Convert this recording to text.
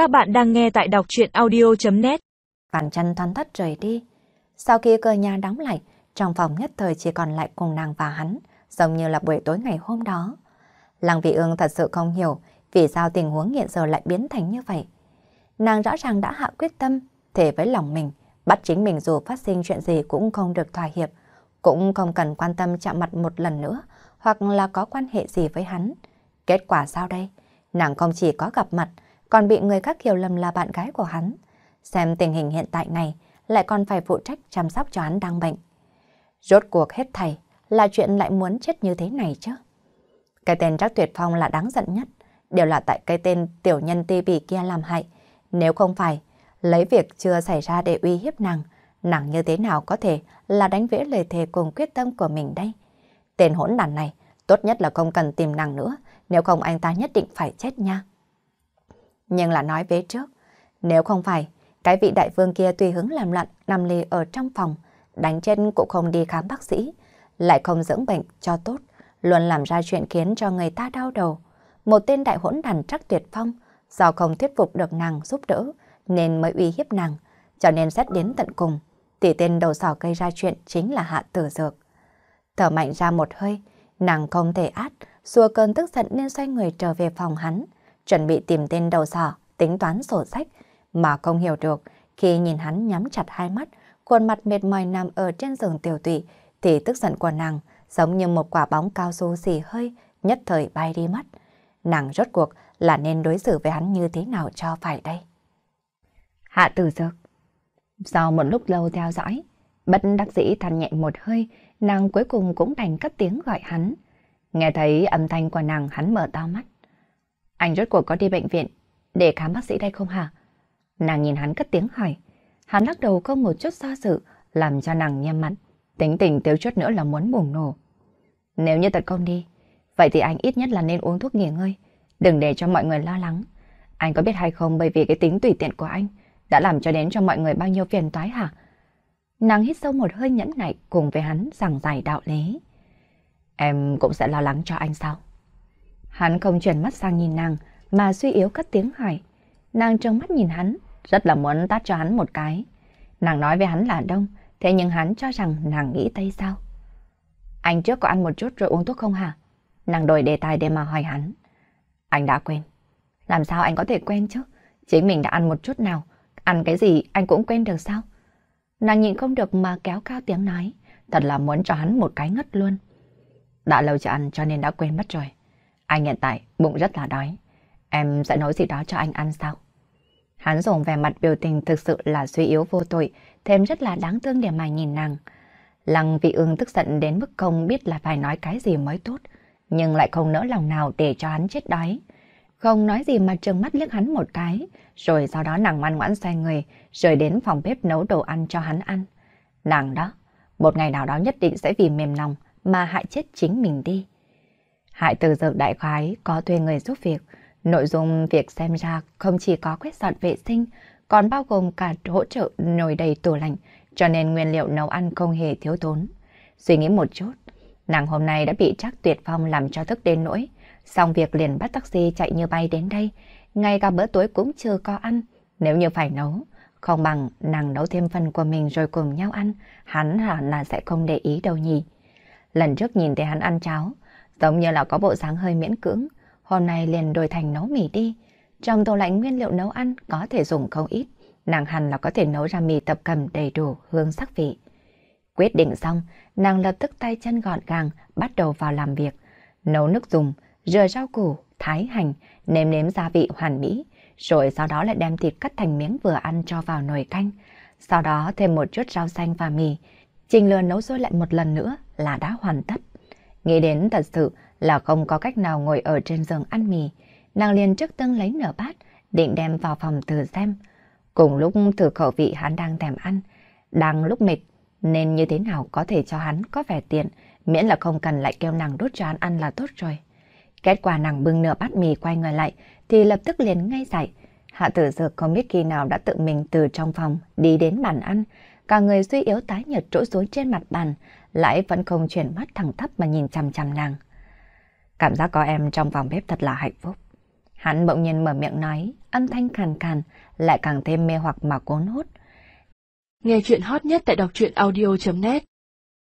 Các bạn đang nghe tại đọc chuyện audio.net Bàn chân thoăn thất rời đi. Sau khi cửa nhà đóng lại, trong phòng nhất thời chỉ còn lại cùng nàng và hắn, giống như là buổi tối ngày hôm đó. Lăng vị ương thật sự không hiểu vì sao tình huống hiện giờ lại biến thành như vậy. Nàng rõ ràng đã hạ quyết tâm, thể với lòng mình, bắt chính mình dù phát sinh chuyện gì cũng không được thỏa hiệp, cũng không cần quan tâm chạm mặt một lần nữa, hoặc là có quan hệ gì với hắn. Kết quả sao đây? Nàng không chỉ có gặp mặt, còn bị người khác hiểu lầm là bạn gái của hắn. Xem tình hình hiện tại này, lại còn phải phụ trách chăm sóc cho hắn đang bệnh. Rốt cuộc hết thầy, là chuyện lại muốn chết như thế này chứ. Cái tên Trác Tuyệt Phong là đáng giận nhất, đều là tại cái tên tiểu nhân ti bì kia làm hại. Nếu không phải, lấy việc chưa xảy ra để uy hiếp nàng, nàng như thế nào có thể là đánh vẽ lời thề cùng quyết tâm của mình đây. Tên hỗn đàn này, tốt nhất là không cần tìm nàng nữa, nếu không anh ta nhất định phải chết nha. Nhưng là nói vế trước, nếu không phải, cái vị đại vương kia tùy hứng làm loạn nằm lì ở trong phòng, đánh chân cũng không đi khám bác sĩ, lại không dưỡng bệnh cho tốt, luôn làm ra chuyện khiến cho người ta đau đầu. Một tên đại hỗn đàn trắc tuyệt phong, do không thuyết phục được nàng giúp đỡ, nên mới uy hiếp nàng, cho nên xét đến tận cùng, tỷ tên đầu sỏ gây ra chuyện chính là hạ tử dược. Thở mạnh ra một hơi, nàng không thể át, xua cơn tức giận nên xoay người trở về phòng hắn, chuẩn bị tìm tên đầu sỏ, tính toán sổ sách, mà không hiểu được khi nhìn hắn nhắm chặt hai mắt, khuôn mặt mệt mỏi nằm ở trên giường tiểu tụy, thì tức giận của nàng giống như một quả bóng cao su xì hơi, nhất thời bay đi mất. Nàng rốt cuộc là nên đối xử với hắn như thế nào cho phải đây? Hạ tử dược. Sau một lúc lâu theo dõi, bất đắc dĩ than nhẹ một hơi, nàng cuối cùng cũng đành cất tiếng gọi hắn. Nghe thấy âm thanh của nàng hắn mở to mắt. Anh rốt cuộc có đi bệnh viện để khám bác sĩ đây không hả? Nàng nhìn hắn cất tiếng hỏi. Hắn lắc đầu không một chút do dự, làm cho nàng nhem mặt. Tính tình tiêu chút nữa là muốn bùng nổ. Nếu như thật không đi, vậy thì anh ít nhất là nên uống thuốc nghỉ ngơi. Đừng để cho mọi người lo lắng. Anh có biết hay không bởi vì cái tính tùy tiện của anh đã làm cho đến cho mọi người bao nhiêu phiền toái hả? Nàng hít sâu một hơi nhẫn nại cùng với hắn giảng giải đạo lý. Em cũng sẽ lo lắng cho anh sao? Hắn không chuyển mắt sang nhìn nàng, mà suy yếu cất tiếng hỏi. Nàng trông mắt nhìn hắn, rất là muốn tát cho hắn một cái. Nàng nói với hắn là đông, thế nhưng hắn cho rằng nàng nghĩ Tây sao? Anh trước có ăn một chút rồi uống thuốc không hả? Nàng đổi đề tài để mà hỏi hắn. Anh đã quên. Làm sao anh có thể quên chứ? Chính mình đã ăn một chút nào, ăn cái gì anh cũng quên được sao? Nàng nhịn không được mà kéo cao tiếng nói, thật là muốn cho hắn một cái ngất luôn. Đã lâu chưa ăn cho nên đã quên mất rồi. Anh hiện tại bụng rất là đói. Em sẽ nấu gì đó cho anh ăn sao? Hắn dùng vẻ mặt biểu tình thực sự là suy yếu vô tội, thêm rất là đáng thương để mà nhìn nàng. Lăng vị ương tức giận đến mức không biết là phải nói cái gì mới tốt, nhưng lại không nỡ lòng nào để cho hắn chết đói. Không nói gì mà trừng mắt liếc hắn một cái, rồi sau đó nàng ngoan ngoãn xoay người, rời đến phòng bếp nấu đồ ăn cho hắn ăn. Nàng đó, một ngày nào đó nhất định sẽ vì mềm lòng mà hại chết chính mình đi. Hại từ dược đại khái có thuê người giúp việc, nội dung việc xem ra không chỉ có quét dọn vệ sinh, còn bao gồm cả hỗ trợ nồi đầy tủ lạnh, cho nên nguyên liệu nấu ăn không hề thiếu thốn. Suy nghĩ một chút, nàng hôm nay đã bị Trác Tuyệt Phong làm cho thức đến nỗi, xong việc liền bắt taxi chạy như bay đến đây, ngay cả bữa tối cũng chưa có ăn, nếu như phải nấu, không bằng nàng nấu thêm phần của mình rồi cùng nhau ăn, hắn hẳn là sẽ không để ý đâu nhỉ. Lần trước nhìn thấy hắn ăn cháo, giống như là có bộ dáng hơi miễn cưỡng, hôm nay liền đổi thành nấu mì đi. Trong tủ lạnh nguyên liệu nấu ăn có thể dùng không ít, nàng hẳn là có thể nấu ra mì tập cầm đầy đủ hương sắc vị. Quyết định xong, nàng lập tức tay chân gọn gàng bắt đầu vào làm việc, nấu nước dùng, rửa rau củ, thái hành, nêm nếm gia vị hoàn mỹ, rồi sau đó lại đem thịt cắt thành miếng vừa ăn cho vào nồi canh. Sau đó thêm một chút rau xanh và mì. Trình lừa nấu sôi lại một lần nữa là đã hoàn tất. Nghĩ đến thật sự là không có cách nào ngồi ở trên giường ăn mì. Nàng liền trước tân lấy nửa bát, định đem vào phòng thử xem. Cùng lúc thử khẩu vị hắn đang thèm ăn, đang lúc mệt, nên như thế nào có thể cho hắn có vẻ tiện, miễn là không cần lại kêu nàng đốt cho hắn ăn là tốt rồi. Kết quả nàng bưng nửa bát mì quay người lại thì lập tức liền ngay dậy. Hạ tử dược không biết khi nào đã tự mình từ trong phòng đi đến bàn ăn, cả người suy yếu tái nhợt trỗi xuống trên mặt bàn, lại vẫn không chuyển mắt thẳng thấp mà nhìn chằm chằm nàng. Cảm giác có em trong phòng bếp thật là hạnh phúc. Hắn bỗng nhiên mở miệng nói, âm thanh khàn khàn, lại càng thêm mê hoặc mà cuốn hút. Nghe chuyện hot nhất tại đọc truyện audio.net